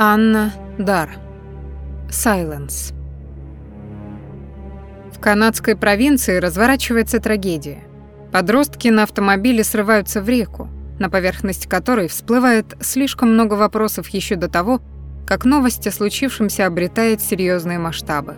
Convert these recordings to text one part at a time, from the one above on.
Анна Дар. Silence. В канадской провинции разворачивается трагедия. Подростки на автомобиле срываются в реку, на поверхность которой всплывает слишком много вопросов еще до того, как новость о случившемся обретает серьезные масштабы.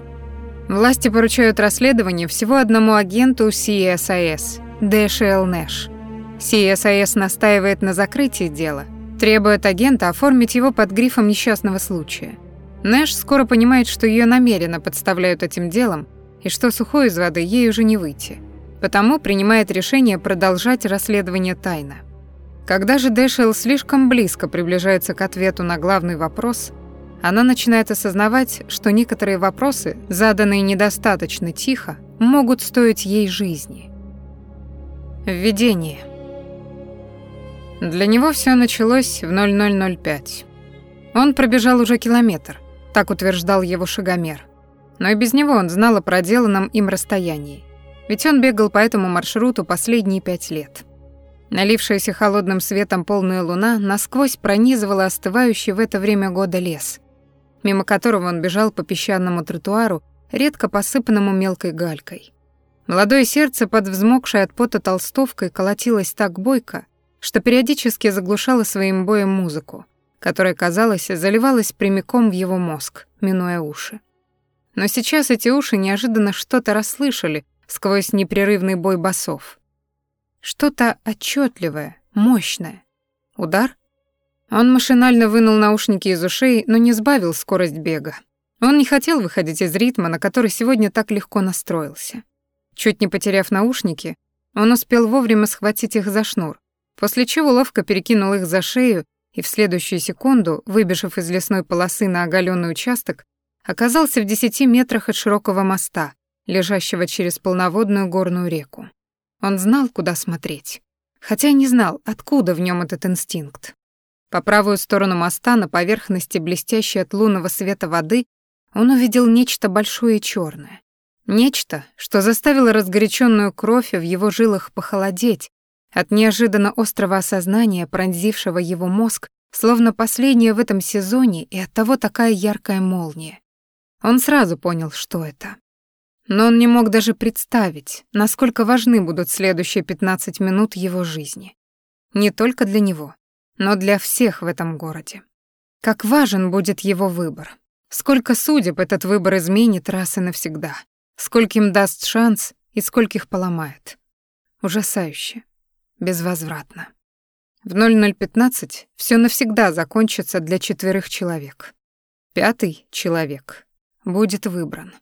Власти поручают расследование всего одному агенту CSIS, Дэшиэл Нэш. CSIS настаивает на закрытии дела – Требует агента оформить его под грифом несчастного случая. Нэш скоро понимает, что ее намеренно подставляют этим делом, и что сухой из воды ей уже не выйти. Потому принимает решение продолжать расследование тайно. Когда же Дэшел слишком близко приближается к ответу на главный вопрос, она начинает осознавать, что некоторые вопросы, заданные недостаточно тихо, могут стоить ей жизни. Введение. Для него все началось в 0005. Он пробежал уже километр, так утверждал его шагомер. Но и без него он знал о проделанном им расстоянии. Ведь он бегал по этому маршруту последние пять лет. Налившаяся холодным светом полная луна насквозь пронизывала остывающий в это время года лес, мимо которого он бежал по песчаному тротуару, редко посыпанному мелкой галькой. Молодое сердце под взмокшей от пота толстовкой колотилось так бойко, что периодически заглушала своим боем музыку, которая, казалось, заливалась прямиком в его мозг, минуя уши. Но сейчас эти уши неожиданно что-то расслышали сквозь непрерывный бой басов. Что-то отчетливое, мощное. Удар? Он машинально вынул наушники из ушей, но не сбавил скорость бега. Он не хотел выходить из ритма, на который сегодня так легко настроился. Чуть не потеряв наушники, он успел вовремя схватить их за шнур, после чего ловко перекинул их за шею и в следующую секунду, выбежав из лесной полосы на оголенный участок, оказался в десяти метрах от широкого моста, лежащего через полноводную горную реку. Он знал, куда смотреть, хотя не знал, откуда в нем этот инстинкт. По правую сторону моста, на поверхности блестящей от лунного света воды, он увидел нечто большое и черное. Нечто, что заставило разгоряченную кровь в его жилах похолодеть, от неожиданно острого осознания, пронзившего его мозг, словно последнее в этом сезоне и оттого такая яркая молния. Он сразу понял, что это. Но он не мог даже представить, насколько важны будут следующие 15 минут его жизни. Не только для него, но для всех в этом городе. Как важен будет его выбор. Сколько судеб этот выбор изменит раз и навсегда. Скольким даст шанс и скольких поломает. Ужасающе безвозвратно. В 0015 все навсегда закончится для четверых человек. Пятый человек будет выбран.